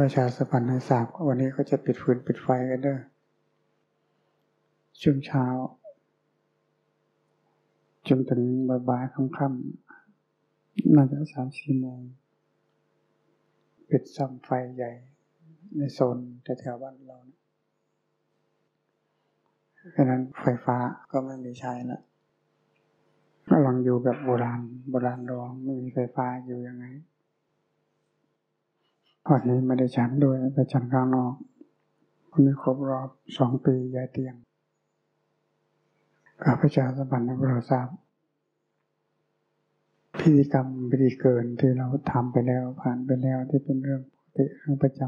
ประชาสัมพันธ์ให้ทราบวันนี้ก็จะปิดฟืนปิดไฟกันเด้อช่วงเช้า จนถึงบ่ายค่ำๆน่าจะสามสี่โมง ปิดซ่อมไฟใหญ่ ในโซนแถวๆบ้านเรานะเพราะนั้นไฟฟ้าก็ไม่มีใช้ล้วกำลังอยู่แบบโบราณโบราณรองไม่มีไฟฟ้าอยู่ยังไง วันนี้ไม่ได้ฉันด้วยไปฉันข้างนอกวันนี้ครบรอบสองปียายเตียงข้าพเจ้าสัมพันธ์ให้เราทราบพิธีกรรมพิธีเกินที่เราทำไปแล้วผ่านไปแล้วที่เป็นเรื่องปกติเรื่องประจ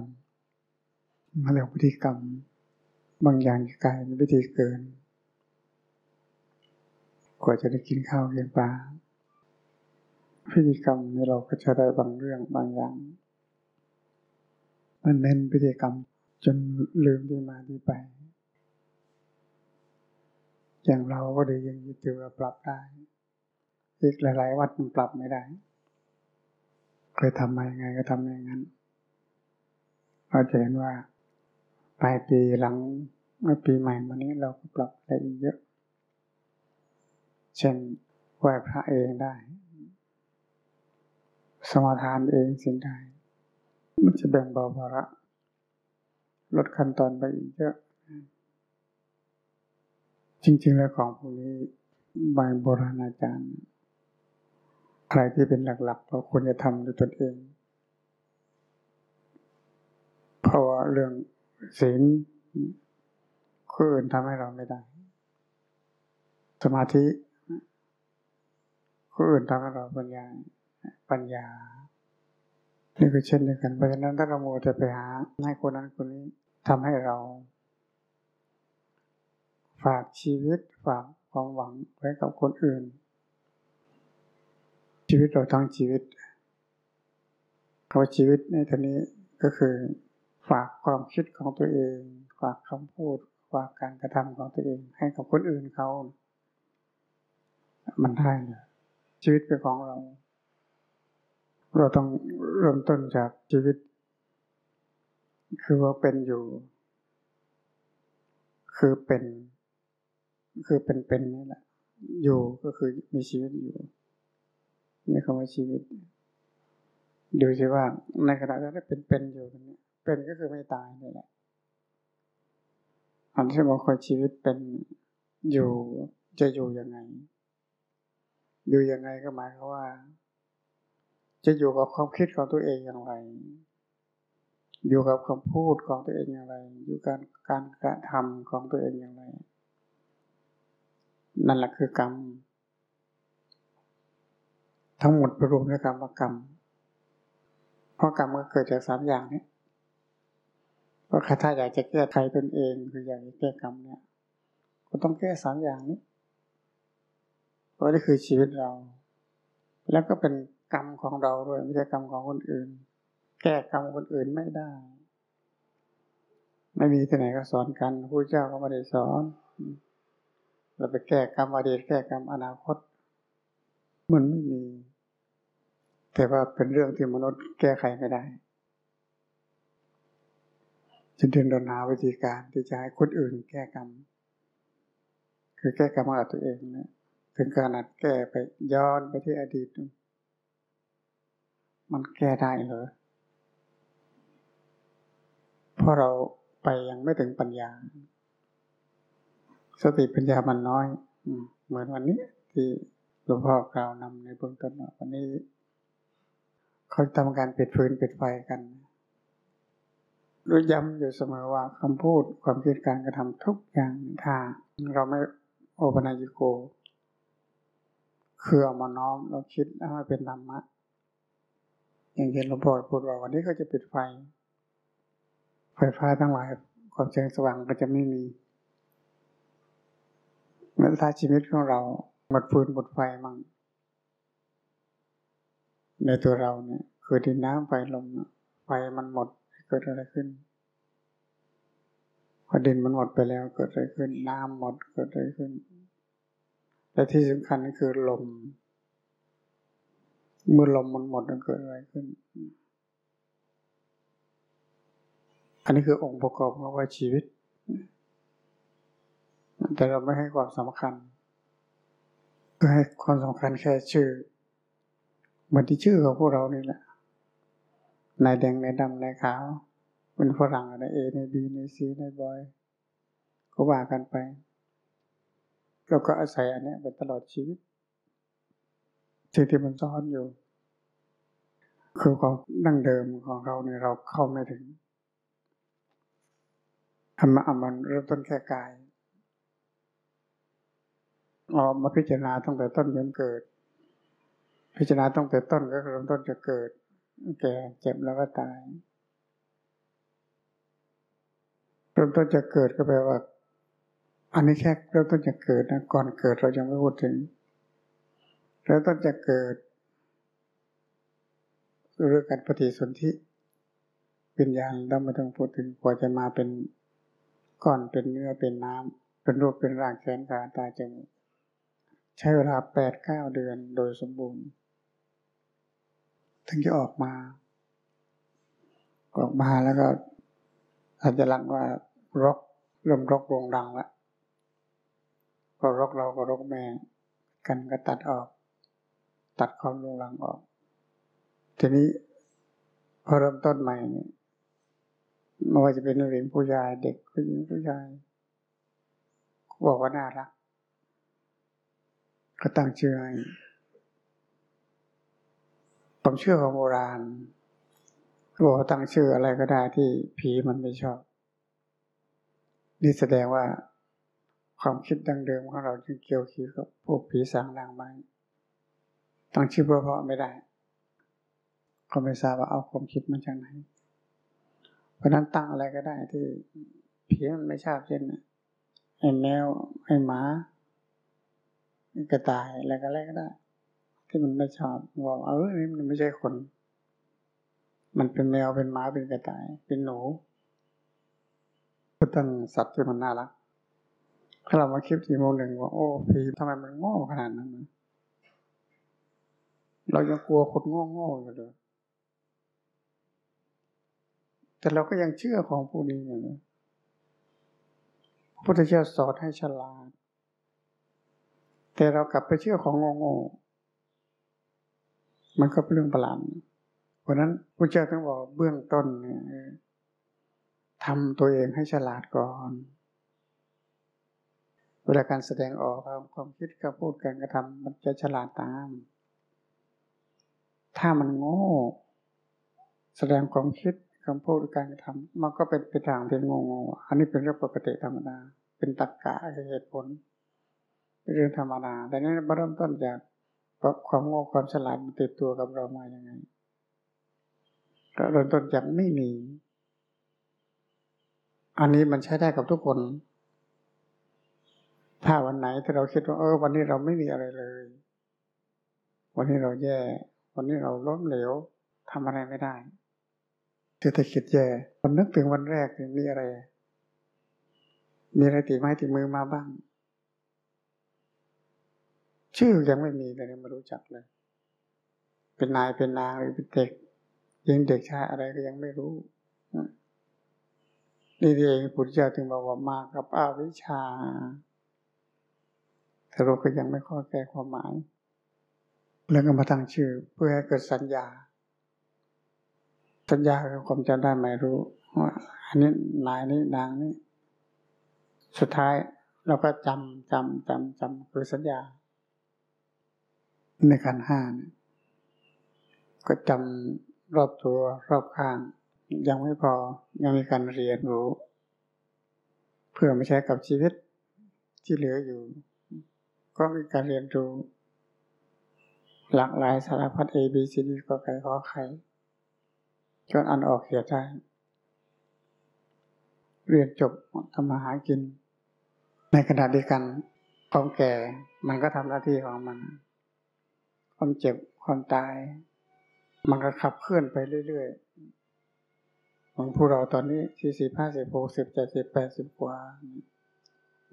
ำมาเรียกพิธีกรรม บางอย่างกลายเป็นพิธีเกิน กว่าจะได้กินข้าวกินปลาพิธีกรรมนี้เราก็จะได้บางเรื่องบางอย่าง มันเน้นพิธีกรรมจนลืมที่มาที่ไป อย่างเราก็ดียังยึดถือว่าปรับได้ อีกหลาย ๆ วัดมันปรับไม่ได้ เคยทำมาอยังไงก็ทำอย่างนั้นเราจะเห็นว่าปลายปีหลังเมื่อปีใหม่มานี้เราก็ปรับได้อีกเยอะ เช่นไหว้พระเองได้ สมาทานเองสิ่งใด มันจะแบ่งเบาภาระลดขั้นตอนไปอีกเยอะ จริง ๆ แล้วของพวกนี้บายโบราณอาจารย์อะไรที่เป็นหลักๆเราควรจะทำด้วยตนเอง เพราะว่าเรื่องศีลคนอื่นทำให้เราไม่ได้ สมาธิคนอื่นทำให้เราปัญญาปัญญา นี่ก็เช่นเดียวกัน เพราะฉะนั้นถ้าเราโมจะไปหาให้คนนั้นคนนี้ทำให้เรา ฝากชีวิตฝากความหวังไว้กับคนอื่น ชีวิตเราทั้งชีวิตเขาชีวิตในทีนี้ก็คือฝากความคิดของตัวเอง ฝากคำพูด ฝากการกระทำของตัวเอง ให้กับคนอื่นเขา มันได้เลยชีวิตเป็นของเรา เราต้องเริ่มต้นจากชีวิต คือว่าเป็นอยู่ คือเป็น คือเป็นเป็นนี่แหละ อยู่ก็คือมีชีวิตอยู่นี่คำว่าชีวิต ดูสิว่าในขณะที่เป็นเป็นอยู่ตรงนี้เป็นก็คือไม่ตายนี่แหละอันที่บอกคอยชีวิตเป็นอยู่จะอยู่ยังไง อยู่ยังไงก็หมายความว่า จะอยู่กับความคิดของตัวเองอย่างไร อยู่กับคำพูดของตัวเองอย่างไร อยู่การการกระทำของตัวเองอย่างไร นั่นแหละคือกรรม ทั้งหมดปรวมด้วยกรรมกรรม เพราะกรรมก็เกิดจากสามอย่างนี้เพราะถ้าอยากจะแก้ไขตนเองคืออยากจะแก้กรรมเนี่ย ก็ต้องแก้สามอย่างนี้เพราะนี่คือชีวิตเรา แล้วก็เป็น กรรมของเราด้วยไม่ใช่กรรมของคนอื่น แก้กรรมคนอื่นไม่ได้ ไม่มีที่ไหนก็สอนกันผู้เจ้าก็ไม่ได้สอน เราไปแก้กรรมอดีตแก้กรรมอนาคต มันไม่มี แต่ว่าเป็นเรื่องที่มนุษย์แก้ไขไม่ได้จึงเดินดนหาวิธีการที่จะให้คนอื่นแก้กรรม คือแก้กรรมกับตัวเองนะถึงขนาดแก้ไปย้อนไปที่อดีต มันแก้ได้เหรอเพราะเราไปยังไม่ถึงปัญญา สติปัญญามันน้อยเหมือนวันนี้ที่หลวงพ่อกล่าวนำในเบื้องต้นวันนี้ เขาทำการปิดฟืนปิดไฟกันโดยย้ำอยู่เสมอว่าคำพูดความคิดการกระทำทุกอย่างถ้าเราไม่โอปนายิโก คือเอามาน้อมเราคิดแล้วมาเป็นธรรมะ อย่างเช่นหลวงพ่อพูดว่าวันนี้เขาจะปิดไฟ ไฟฟ้าทั้งหลายความแสงสว่างก็จะไม่มีเมื่อถ้าชีวิตของเราหมดฟืนหมดไฟมั่งในตัวเราเนี่ยคือดินน้ำไฟลมไฟมันหมดเกิดอะไรขึ้นพอดินมันหมดไปแล้วเกิดอะไรขึ้น น้ำหมดเกิดอะไรขึ้นแต่ที่สำคัญก็คือลม เมื่อลมมันหมดมันเกิดอะไรขึ้น อันนี้คือองค์ประกอบของว่าชีวิต แต่เราไม่ให้ความสำคัญก็ให้ความสำคัญแค่ชื่อเหมือนที่ชื่อของพวกเรานี่แหละนายแดงนายดำนายขาว เป็นฝรั่งนายเอนายบีนายซีนายบอย ก็ว่ากันไป เราก็อาศัยอันนี้ไปตลอดชีวิต สิ่งที่มันซ้อนอยู่ คือความดั้งเดิมของเราเนี่ยเราเข้าไม่ถึงธรรมะมันเริ่มต้นแค่กายเรามาพิจารณาตั้งแต่ต้นจนเกิด พิจารณาตั้งแต่ต้นก็เริ่มต้นจะเกิด แก่เจ็บแล้วก็ตายเริ่มต้นจะเกิดก็แปลว่า อันนี้แค่เริ่มต้นจะเกิดนะก่อนเกิดเรายังไม่พูดถึง เริ่มต้นจะเกิดเรื่องการปฏิสนธิวิญญาณเราไม่ต้องพูดถึงกว่าจะมาเป็นก้อนเป็นเนื้อเป็นน้ำเป็นรูปเป็นร่างแขนขาตาจมูกใช้เวลาแปดเก้าเดือนโดยสมบูรณ์ถึงจะออกมา ออกมาแล้วก็อาจจะลักว่ารกเริ่มรกวงดังล้วก็รกเราก็รกแม่กันก็ตัดออก ตัดความรุงรังออก ทีนี้พอเริ่มต้นใหม่เนี่ยไม่ว่าจะเป็นนักเรียนผู้ชายเด็กผู้หญิงผู้ชายบอกว่าน่ารัก ก็ตั้งชื่อให้ความเชื่อของโบราณบอกว่าตั้งชื่ออะไรก็ได้ที่ผีมันไม่ชอบ นี่แสดงว่าความคิดดังเดิมของเราจึงเกี่ยวขีกับพวกผีสางนางไม้ ตั้งชื่อเพราะไม่ได้ ก็ไม่ทราบว่าเอาความคิดมาจากไหน เพราะนั้นตั้งอะไรก็ได้ที่ผีมันไม่ชอบเช่นไอ้แมวไอ้หมากระต่ายอะไรก็อะไรก็ได้ ที่มันไม่ชอบบอกเออนี่มันไม่ใช่คน มันเป็นแมวเป็นหมาเป็นกระต่าย เป็นหนูก็ตั้งสัตว์ที่มันน่ารักถ้าเรามาคิดทีโมงหนึ่งว่าโอ้พีทำไมมันโง่ขนาดนั้น เรายังกลัวคนโง่โง่อยู่เลยแต่เราก็ยังเชื่อของผู้นี้อยู่เลยพระพุทธเจ้าสอนให้ฉลาด แต่เรากลับไปเชื่อของงงๆมันก็เป็นเรื่องประหลาดเพราะนั้นพระเจ้าต้องบอกเบื้องต้นเนี่ยทำตัวเองให้ฉลาดก่อน เวลาการแสดงออกความคิดการพูดการกระทำมันจะฉลาดตาม ถ้ามันโง่ แสดงความคิดคำพูดการกระทำมันก็เป็นไปทางที่งงๆอันนี้เป็นเรื่องปกติธรรมดา เป็นตรรกะเหตุผลเรื่องธรรมดา แต่นี้เริ่มต้นจากความโง่ความฉลาดมันติดตัวกับเรามาอย่างไงก็เริ่มต้นจากไม่มี อันนี้มันใช้ได้กับทุกคน ถ้าวันไหนที่เราคิดว่าเออวันนี้เราไม่มีอะไรเลย วันนี้เราแย่ วันนี้เราล้มเหลวทำอะไรไม่ได้ เศรษฐกิจแย่วันนึกถึงวันแรกมีอะไร มีอะไรติดไม้ติดมือมาบ้าง ชื่อยังไม่มีเลยไม่รู้จักเลย เป็นนายเป็นนางหรือเป็นเด็กยังเด็กชายอะไรก็ยังไม่รู้นี่เองพุทธเจ้าถึงบอกว่ามากับอาวิชาแต่เราก็ยังไม่ข้อแก้ความหมาย แล้วก็มาตั้งชื่อ เพื่อให้เกิดสัญญา สัญญาคือความจำได้ไม่รู้ว่าอันนี้นายนี้นางนี้ สุดท้ายเราก็จำจำจำจำคือสัญญา ในขันห้าเนี่ยก็จำรอบตัวรอบข้าง ยังไม่พอยังมีการเรียนรู้ เพื่อไม่ใช้กับชีวิตที่เหลืออยู่ ก็มีการเรียนรู้ หลากหลายสารพัด A B C D ก็ไก่ขอไข่จนอันออกเขียได้ เรียนจบทำมาหากิน ในขณะเดียวกัน ความแก่มันก็ทำหน้าที่ของมัน ความเจ็บความตาย มันก็ขับเคลื่อนไปเรื่อยๆของผู้เราตอนนี้สี่สิบห้าสิบหกสิบเจ็ดสิบแปดสิบกว่า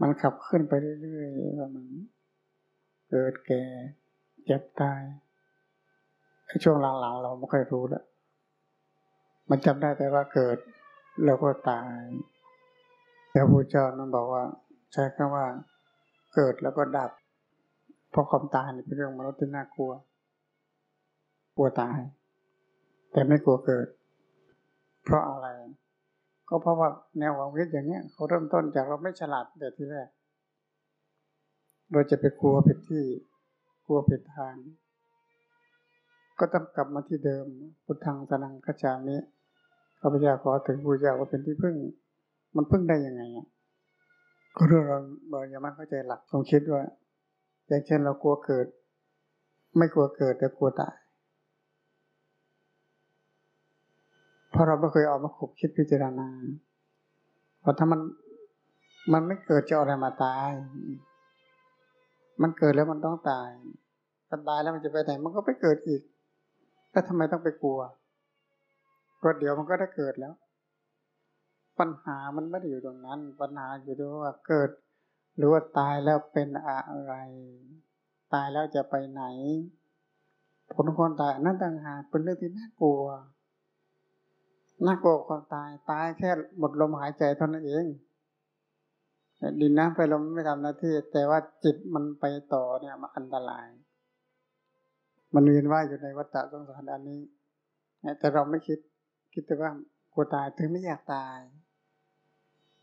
มันขับเคลื่อนไปเรื่อยๆว่ามันเกิดแก่ เจ็บตายไอ้ช่วงหลังๆเราไม่ค่อยรู้แล้วมันจำได้แต่ว่าเกิดแล้วก็ตายแต่พระเจ้านั้นบอกว่า ใช้คำว่า เกิดแล้วก็ดับ เพราะความตายเป็นเรื่องมนุษย์ที่น่ากลัว กลัวตาย แต่ไม่กลัวเกิด เพราะอะไร ก็เพราะว่าแนวความคิดอย่างเนี้ยเขาเริ่มต้นจากเราไม่ฉลาดแต่ที่แรกเราจะไปกลัวผิดที่ ลัวผิดทาง ก็ต้องกลับมาที่เดิม พุทธังสนังกัจามิข้าพเจ้าขอถึงผู้เจ้าว่าเป็นที่พึ่ง มันพึ่งได้ยังไงอะก็เรื่องเราเรายังไม่เข้าใจหลักของคิดว่า อย่างเช่นเรากลัวเกิด ไม่กลัวเกิดแต่กลัวตายเพราะเราไม่เคยเอามาขบคิดพิจารณาเพราะถ้ามันมันไม่เกิดจะอะไรมาตาย มันเกิดแล้วมันต้องตายถ้าตายแล้วมันจะไปไหนมันก็ไปเกิดอีก แล้วทำไมต้องไปกลัวก็เดี๋ยวมันก็ได้เกิดแล้ว ปัญหามันไม่ได้อยู่ตรงนั้น ปัญหาอยู่ที่ว่าเกิด หรือว่าตายแล้วเป็นอะไร ตายแล้วจะไปไหน ผลคนตายนั่นต่างหากเป็นเรื่องที่น่ากลัวน่ากลัวความตายตายแค่หมดลมหายใจเท่านั้นเอง ดินน้ำไฟลมไม่ทำหน้าที่ แต่ว่าจิตมันไปต่อเนี่ยมันอันตราย มันเวียนว่ายอยู่ในวัฏฏะสงสารอันนี้แต่เราไม่คิดคิดแต่ว่ากลัวตายถึงไม่อยากตาย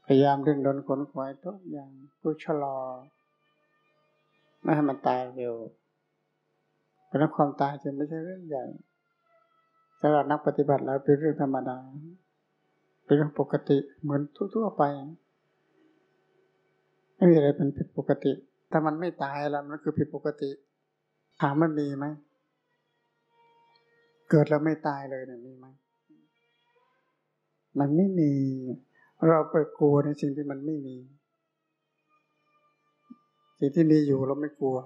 พยายามดึงดนขนขวายทุกอย่างเพื่อชะลอไม่ให้มันตายเร็วเพราะนั้นความตายจึงไม่ใช่เรื่องใหญ่สำหรับนักปฏิบัติแล้วเป็นเรื่องธรรมดา เป็นเรื่องปกติเหมือนทั่วๆไป ไม่มีอะไรเป็นผิดปกติ ถ้ามันไม่ตายแล้วมันคือผิดปกติ ถามมันมีไหม เกิดแล้วไม่ตายเลยเนี่ยมีไหม มันไม่มี เราไปกลัวในสิ่งที่มันไม่มี สิ่งที่มีอยู่เราไม่กลัว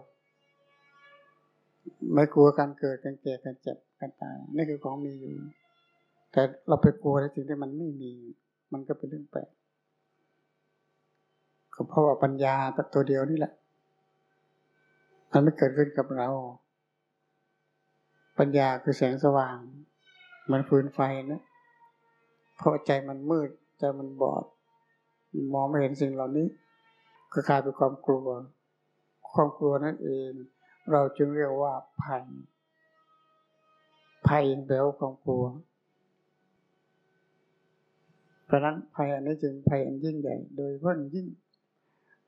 ไม่กลัวการเกิดการแก่การเจ็บการตายนี่คือของมีอยู่ แต่เราไปกลัวในสิ่งที่มันไม่มี มันก็เป็นเรื่องแปลก ก็เพราะว่าปัญญาตัวเดียวนี่แหละ มันไม่เกิดขึ้นกับเรา ปัญญาคือแสงสว่าง มันฟืนไฟนะเพราะใจมันมืดใจมันบอด มองไม่เห็นสิ่งเหล่านี้ ก็กลายเป็นความกลัว ความกลัวนั่นเอง เราจึงเรียกว่าภัยภัยแปลว่าความกลัวเพราะนั้นภัยอันนี้จึงภัยอันยิ่งใหญ่ โดยเพิ่งยิ่ง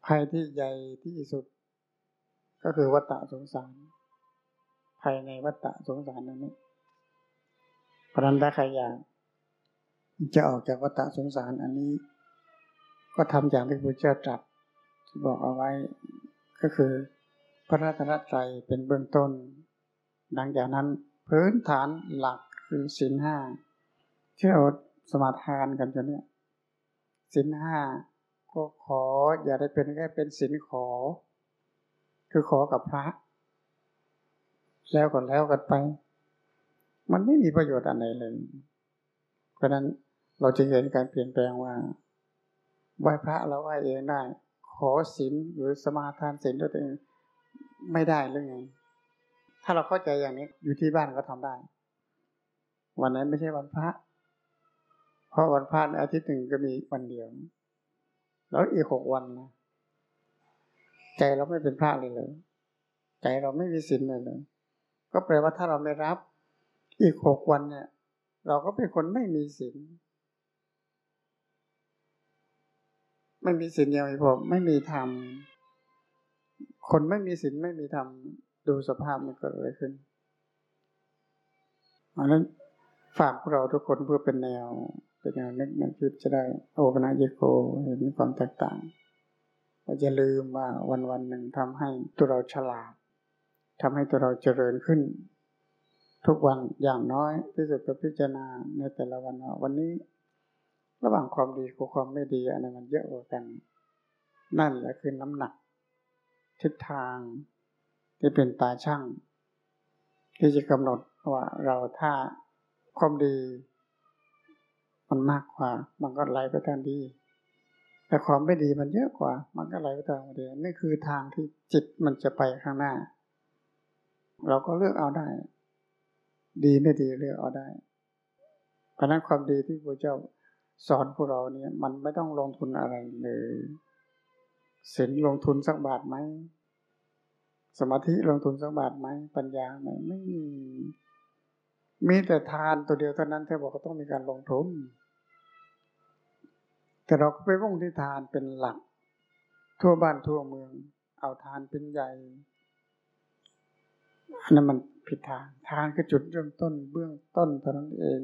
ภัยที่ใหญ่ที่สุด ก็คือวัฏฏะสงสาร ภัยในวัฏฏะสงสารนั้นนี้เพราะนั้นถ้าใครอยากจะออกจากวัฏฏะสงสารอันนี้ ก็ทำอย่างที่พระเจ้าตรัสบอกเอาไว้ก็คือ พระรัตนตรัยเป็นเบื้องต้นหลังจากนั้นพื้นฐานหลักคือสินห้าที่เราสมาทานกันจนเนี่ยสินห้า ก็ขออย่าได้เป็นแค่เป็นสินขอ คือขอกับพระ แล้วก็แล้วกันไป มันไม่มีประโยชน์อะไรเลย เพราะนั้นเราจะเห็นการเปลี่ยนแปลงว่าไหว้พระเราไหว้เองได้ ขอศีลหรือสมาทานศีลด้วยตัวเองไม่ได้หรือไงถ้าเราเข้าใจอย่างนี้อยู่ที่บ้านก็ทำได้ วันนั้นไม่ใช่วันพระ เพราะวันพระในอาทิตย์หนึ่งก็มีวันเดียว แล้วอีกหกวันนะใจเราไม่เป็นพระเลยเลยใจเราไม่มีศีลเลยเลยก็แปลว่าถ้าเราไม่รับ อีกหกวันเนี่ย เราก็เป็นคนไม่มีศีลไม่มีศีลเดียวพอไม่มีธรรมคนไม่มีศีลไม่มีธรรมดูสภาพมันเกิดอะไรขึ้นเพราะนั้นฝากพวกเราทุกคนเพื่อเป็นแนว เป็นแนวนึกแนวคิดจะได้โอปนาเยโกเห็นความแตกต่างว่าจะลืมว่าวันวันหนึ่งทำให้ตัวเราฉลาดทำให้ตัวเราเจริญขึ้น ทุกวันอย่างน้อยที่สุดก็พิจารณาในแต่ละวันว่าวันนี้ ระหว่างความดีกับความไม่ดีอะไรมันเยอะกว่ากัน นั่นแหละคือน้ำหนัก ทิศทางที่เป็นตาช่างที่จะกำหนดว่าเราถ้าความดี มันมากกว่า มันก็ไหลไปทางดี แต่ความไม่ดีมันเยอะกว่า มันก็ไหลไปทางไม่ดีนี่คือทางที่จิตมันจะไปข้างหน้า เราก็เลือกเอาได้ ดีไม่ดีเลือกเอาได้ เพราะนั้นความดีที่พระเจ้าสอนพวกเราเนี่ย มันไม่ต้องลงทุนอะไรเลยศีลลงทุนสักบาทไหมสมาธิลงทุนสักบาทไหมปัญญาไหมไม่มีมีแต่ทานตัวเดียวเท่านั้นที่บอกก็ต้องมีการลงทุน แต่เราก็ไปว่งที่ทานเป็นหลัก ทั่วบ้านทั่วเมือง เอาทานเป็นใหญ่อันนั้นมันผิดทางทานคือจุดเริ่มต้นเบื้องต้นเท่านั้นเอง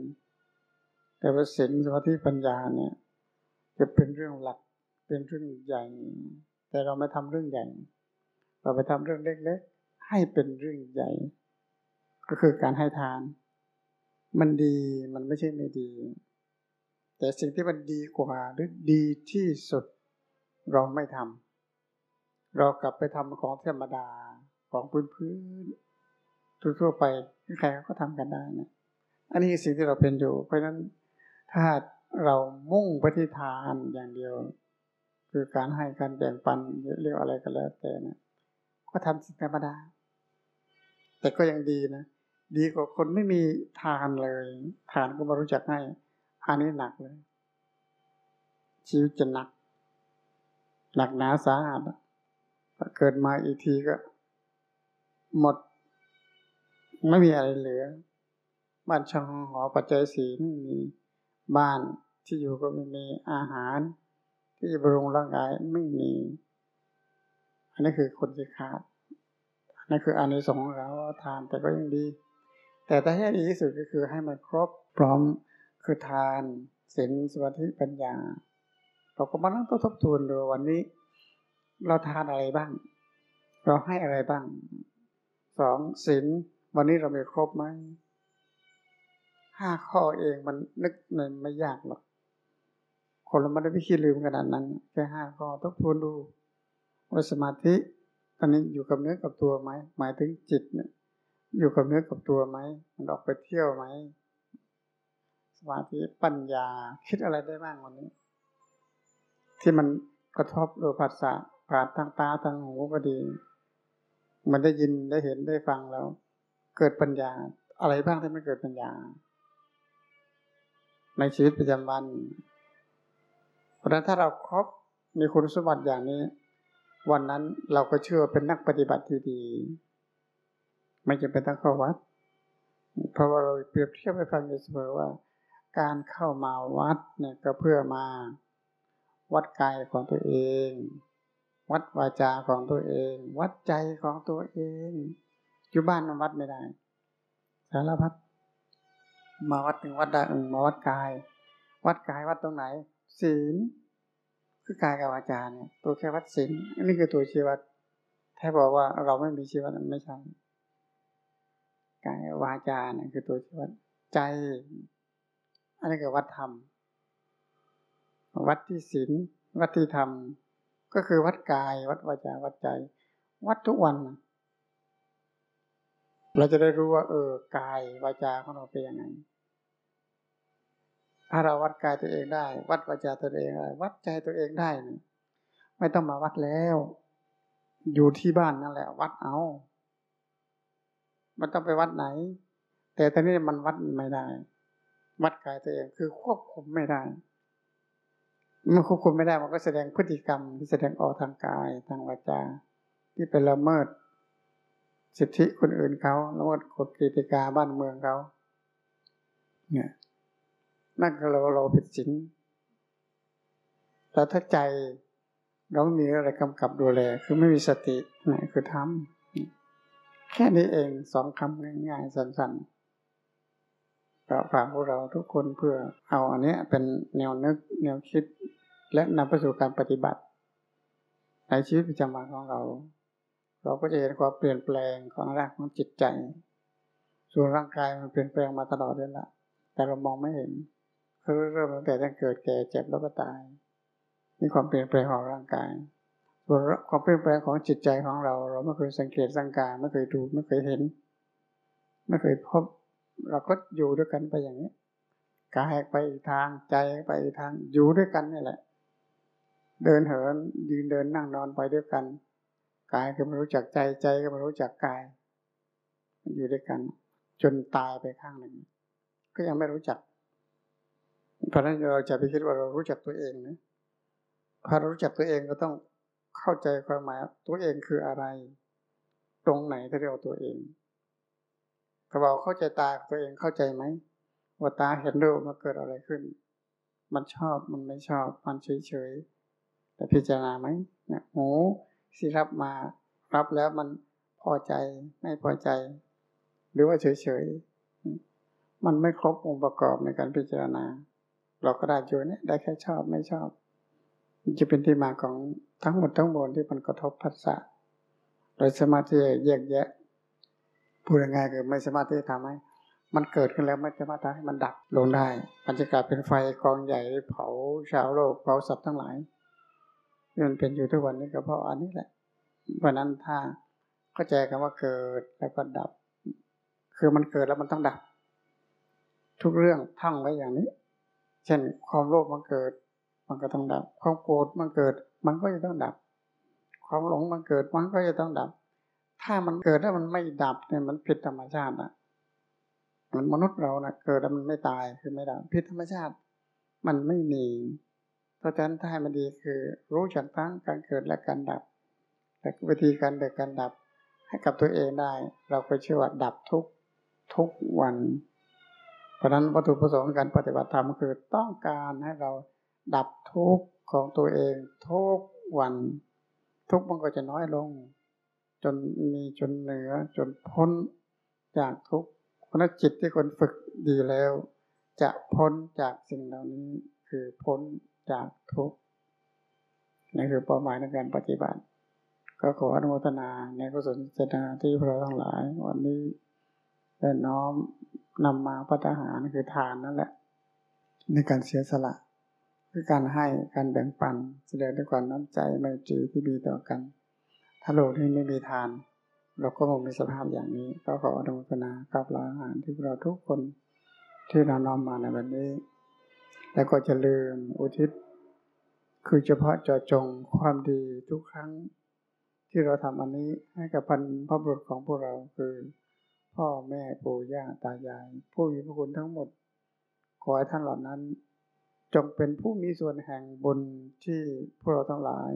แต่ว่าศีลสมาธิปัญญาเนี่ย จะเป็นเรื่องหลักเป็นเรื่องใหญ่ แต่เราไม่ทำเรื่องใหญ่ เราไปทำเรื่องเล็กๆ ให้เป็นเรื่องใหญ่ ก็คือการให้ทาน มันดีมันไม่ใช่ไม่ดี แต่สิ่งที่มันดีกว่าหรือดีที่สุดเราไม่ทำเรากลับไปทำของธรรมดาของพื้นพื้นทั่วไปใครก็ทำกันได้นะอันนี้สิ่งที่เราเป็นอยู่ เพราะนั้นถ้าเรามุ่งปที่ทานอย่างเดียว คือการให้การแบ่งปันเรียกอะไรก็แล้วแต่นะก็ทำสิ่งธรรมดา แต่ก็ยังดีนะ ดีกว่าคนไม่มีทานเลย ทานก็มารู้จักให้ อันนี้หนักเลย ชีวิตจะหนัก หนักหนาสาหัสเกิดมาอีกทีก็ หมด ไม่มีอะไรเหลือ บ้านช่องหอปัจจัยสีไม่มีบ้านที่อยู่ก็ไม่มีอาหาร ที่จะบำรุงร่างกายไม่มี อันนี้คือคนที่ขาดอันนี้คืออันในสองของเราทานแต่ก็ยังดี แต่ถ้าให้ดีที่สุดก็คือให้มันครบพร้อม คือทานศีลสมาธิปัญญา เราก็มานั่งทบทวนดูวันนี้ เราทานอะไรบ้าง เราให้อะไรบ้างสองศีลวันนี้เรามีครบไหมห้าข้อเองมันนึกเงินไม่ยากหรอกคนเราไม่ได้ไปคิดลืมขนาดนั้น แค่ห้าข้อทบทวนดูว่าสมาธิตอนนี้อยู่กับเนื้อกับตัวไหมหมายถึงจิตเนี่ยอยู่กับเนื้อกับตัวไหมมันออกไปเที่ยวไหม สมาธิปัญญา คิดอะไรได้บ้างวันนี้ ที่มันกระทบโดยภาษาผ่านทางตาทางหูก็ดี มันได้ยินได้เห็นได้ฟังแล้ว เกิดปัญญา อะไรบ้างที่ไม่เกิดปัญญา ในชีวิตประจำวันเพราะนั้นถ้าเราครบมีคุณสมบัติอย่างนี้ วันนั้นเราก็เชื่อเป็นนักปฏิบัติที่ดี ไม่จำเป็นต้องเข้าวัดเพราะว่าเราเปรียบเทียบให้ฟังอยู่เสมอว่า การเข้ามาวัดเนี่ยก็เพื่อมาวัดกายของตัวเอง วัดวาจาของตัวเอง วัดใจของตัวเองอยู่บ้านมันวัดไม่ได้ สารพัดมาวัดถึงวัดได้มาวัดกาย วัดกายวัดตรงไหน ศีลคือกายกับวาจาเนี่ย ตัวแค่วัดศีลนนี้คือตัวชีวัดแท้บอกว่าเราไม่มีชีวัดไม่ใช่กายวาจาเนี่ยคือตัวที่วัดใจ อันนี้คือวัดธรรม วัดที่ศีลวัดที่ธรรม ก็คือวัดกาย วัดวาจาวัดใจ วัดทุกวัน เราจะได้รู้ว่า เออกายวาจาของเราเป็นยังไงถ้าเราวัดกายตัวเองได้ วัดวาจาตัวเองได้ วัดใจตัวเองได้ไม่ต้องมาวัดแล้ว อยู่ที่บ้านนั่นแหละ วัดเอา มันต้องไปวัดไหน แต่ตอนนี้มันวัดไม่ได้ วัดกายตัวเองคือควบคุมไม่ได้เมื่อควบคุมไม่ได้มันก็แสดงพฤติกรรมที่แสดงออกทางกายทางวาจา ที่เป็นละเมิด สิทธิคนอื่นเขาละเมิดกฎกติกาบ้านเมืองเขาเนี่ยนั่นก็เราเราผิดศีลแต่ถ้าใจเราไม่มีอะไรกำกับดูแล คือไม่มีสตินี่คือทำแค่นี้เองสองคำง่ายๆสั้นๆ ก็ฝากพวกเราทุกคนเพื่อเอาอันนี้เป็นแนวนึกแนวคิด และนำไปสู่การปฏิบัติ ในชีวิตประจำวันของเรา เราก็จะเห็นความเปลี่ยนแปลงของร่างของจิตใจ ส่วนร่างกายมันเปลี่ยนแปลงมาตลอดเลยละแต่เรามองไม่เห็นคือเริ่มตั้งแต่ตั้งเกิดแก่เจ็บแล้วก็ตายนี่ความเปลี่ยนแปลงของร่างกายส่วนความเปลี่ยนแปลงของจิตใจของเรา เราไม่เคยสังเกตสังการไม่เคยดูไม่เคยเห็น ไม่เคยพบ เราก็อยู่ด้วยกันไปอย่างนี้กายไปอีกทางใจไปอีกทางอยู่ด้วยกันนี่แหละ เดินเหินยืนเดินนั่งนอนไปด้วยกันกายก็ไม่รู้จักใจใจก็ไม่รู้จักกาย อยู่ด้วยกัน จนตายไปข้างหนึ่ง ก็ยังไม่รู้จัก เพราะนั้นเราจะไปคิดว่าเรารู้จักตัวเองนะพอรู้จักตัวเองก็ต้องเข้าใจความหมายตัวเองคืออะไร ตรงไหนที่เรียกว่าตัวเอง ถ้าเราเข้าใจตาตัวเองเข้าใจไหมว่าตาเห็นรูปมันเกิดอะไรขึ้น มันชอบมันไม่ชอบ มันเฉยเฉยแต่พิจารณาไหมเนี่ยหูสิรับมารับแล้วมันพอใจไม่พอใจ หรือว่าเฉยเฉยมันไม่ครบองค์ประกอบในการพิจารณา เราก็ได้อยู่เนี่ยได้แค่ชอบไม่ชอบจะเป็นที่มาของทั้งหมดทั้งมวลที่มันกระทบผัสสะโดยสมาธิแยกแยะ พูดง่ายๆคือไม่สามารถที่จะทำให้มันเกิดขึ้นแล้วไม่สามารถทำให้มันดับลงได้ มันจะกลายเป็นไฟกองใหญ่เผาชาวโลกเผาสัตว์ทั้งหลายที่มันเป็นอยู่ทุกวันนี้ก็เพราะอันนี้แหละ เพราะนั้นถ้าเข้าใจคำว่าเกิดแล้วก็ดับ คือมันเกิดแล้วมันต้องดับ ทุกเรื่องท่องไว้อย่างนี้ เช่นความโลภมันเกิด มันก็ต้องดับ ความโกรธมันเกิด มันก็จะต้องดับ ความหลงมันเกิดมันก็จะต้องดับ ถ้ามันเกิดแล้วมันไม่ดับเนี่ยมันผิดธรรมชาตินะมันมนุษย์เรานะเกิดแล้วมันไม่ตายคือไม่ดับผิดธรรมชาติ มันไม่มีเพราะฉะนั้นถ้ามันดีคือรู้จักทั้งการเกิดและการดับ แต่วิธีการเดินการดับ ให้กับตัวเองได้ เราก็เชื่อว่าดับทุกทุกวัน เพราะฉะนั้นวัตถุประสงค์การปฏิบัติธรรมคือต้องการให้เราดับทุกของตัวเองทุกวัน ทุกมันก็จะน้อยลง จนมีจนเหนือจนพ้นจากทุกข์เพราะจิตที่คนฝึกดีแล้ว จะพ้นจากสิ่งเหล่านี้คือพ้นจากทุกข์นี่คือเป้าหมายในการปฏิบัติ ก็ขออนุโมทนาในกุศลเจตนาที่พวกเราทั้งหลาย วันนี้ได้น้อมนำมาพัฒหารคือทานนั่นแหละ ในการเสียสละคือการให้การแบ่งปัน แสดงด้วยความน้ำใจไมตรีที่มีต่อกัน ถ้าโลกนี้ไม่มีทาน เราก็คงมีสภาพอย่างนี้ ก็ขออนุโมทนากับลาอาหารที่เราทุกคนที่เราน้อมมาในวันนี้ แล้วก็จะลืมอุทิศ คือเฉพาะเจาะจงความดีทุกครั้งที่เราทำอันนี้ให้กับพันพระบุตรของพวกเราคือ พ่อแม่ปู่ย่าตายาย ผู้มีพระคุณทั้งหมด ขอให้ท่านเหล่านั้น จงเป็นผู้มีส่วนแห่งบุญที่พวกเราทั้งหลาย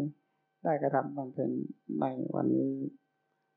ได้กระทำบำเพ็ญในวันนี้